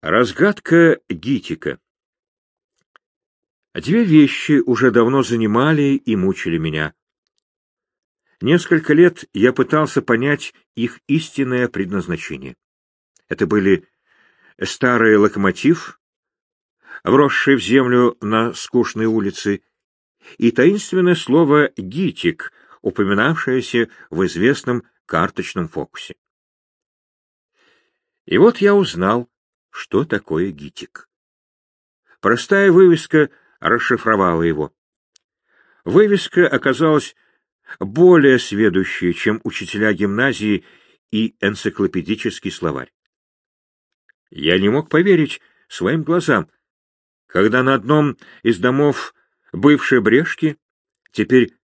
Разгадка Гитика Две вещи уже давно занимали и мучили меня. Несколько лет я пытался понять их истинное предназначение. Это были старый локомотив, вросший в землю на скучной улице, и таинственное слово «гитик», упоминавшееся в известном карточном фокусе. И вот я узнал, что такое гитик. Простая вывеска расшифровала его. Вывеска оказалась более сведущей, чем учителя гимназии и энциклопедический словарь. Я не мог поверить своим глазам, когда на одном из домов бывшей Брешки, теперь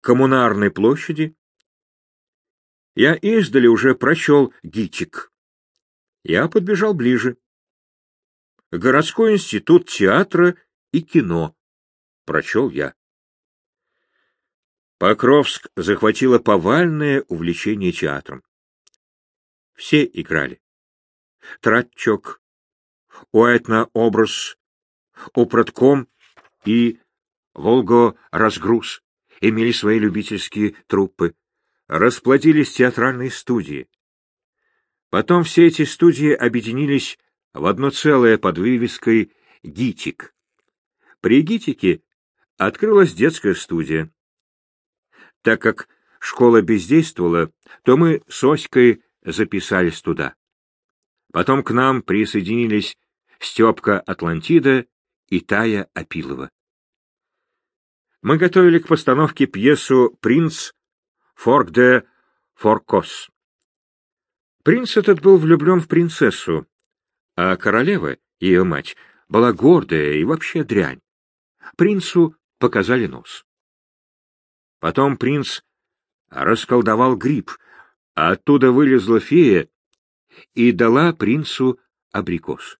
коммунарной площади, я издали уже прочел гитик. Я подбежал ближе. Городской институт театра и кино. Прочел я. Покровск захватило повальное увлечение театром. Все играли. Тратчок, Уайтна-образ, Опротком и Волго-разгруз имели свои любительские труппы, расплодились театральные студии. Потом все эти студии объединились в одно целое под вывеской «ГИТИК». При ГИТИКе открылась детская студия. Так как школа бездействовала, то мы с Оськой записались туда. Потом к нам присоединились Степка Атлантида и Тая Апилова. Мы готовили к постановке пьесу «Принц Форк де Форкос». Принц этот был влюблен в принцессу, а королева, ее мать, была гордая и вообще дрянь. Принцу показали нос. Потом принц расколдовал гриб, а оттуда вылезла фея и дала принцу абрикос.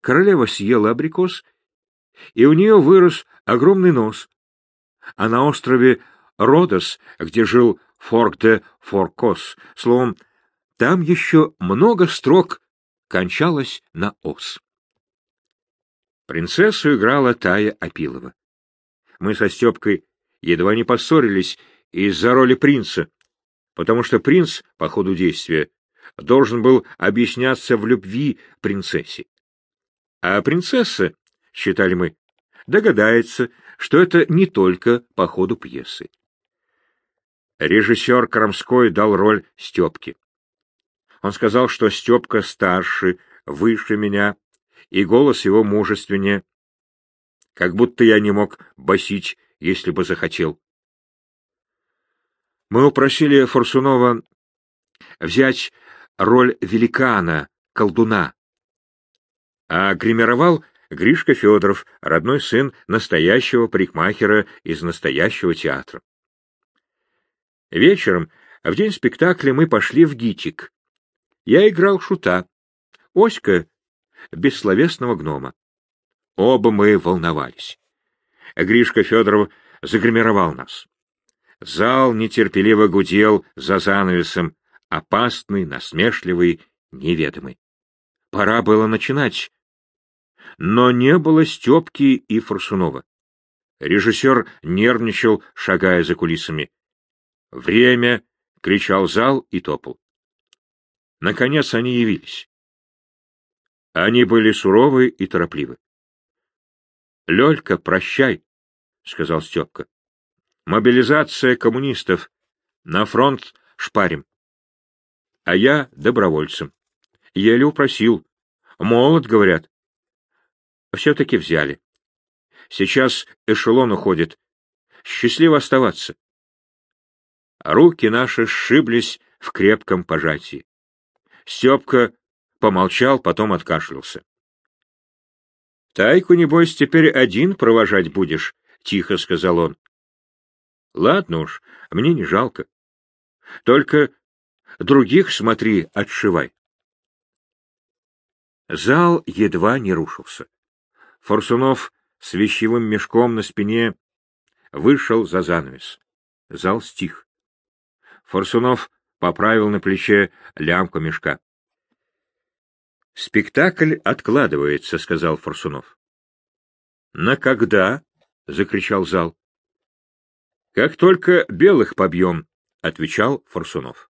Королева съела абрикос, и у нее вырос огромный нос. А на острове Родос, где жил Форк де Форкос, словом, там еще много строк кончалось на «ос». Принцессу играла Тая Апилова. Мы со Степкой едва не поссорились из-за роли принца, потому что принц, по ходу действия, должен был объясняться в любви принцессе. А принцесса, считали мы, догадается, что это не только по ходу пьесы. Режиссер Крамской дал роль Степке. Он сказал, что Степка старше, выше меня, и голос его мужественнее. Как будто я не мог басить, если бы захотел. Мы упросили Форсунова взять роль великана, колдуна. А гримировал Гришка Федоров, родной сын настоящего парикмахера из настоящего театра. Вечером, в день спектакля, мы пошли в ГИТИК. Я играл шута, Оська — бессловесного гнома. Оба мы волновались. Гришка Федоров загримировал нас. Зал нетерпеливо гудел за занавесом, опасный, насмешливый, неведомый. Пора было начинать. Но не было Степки и Форсунова. Режиссер нервничал, шагая за кулисами. «Время!» — кричал зал и топал. Наконец они явились. Они были суровы и торопливы. — Лёлька, прощай, — сказал Степка. — Мобилизация коммунистов. На фронт шпарим. А я добровольцем. Еле упросил. Молод, говорят. Все-таки взяли. Сейчас эшелон уходит. Счастливо оставаться. Руки наши сшиблись в крепком пожатии. Степка помолчал, потом откашлялся. — Тайку, небось, теперь один провожать будешь, — тихо сказал он. — Ладно уж, мне не жалко. Только других, смотри, отшивай. Зал едва не рушился. Форсунов с вещевым мешком на спине вышел за занавес. Зал стих. Форсунов поправил на плече лямку мешка. Спектакль откладывается, сказал Форсунов. На когда? закричал зал. Как только белых побьем, отвечал Форсунов.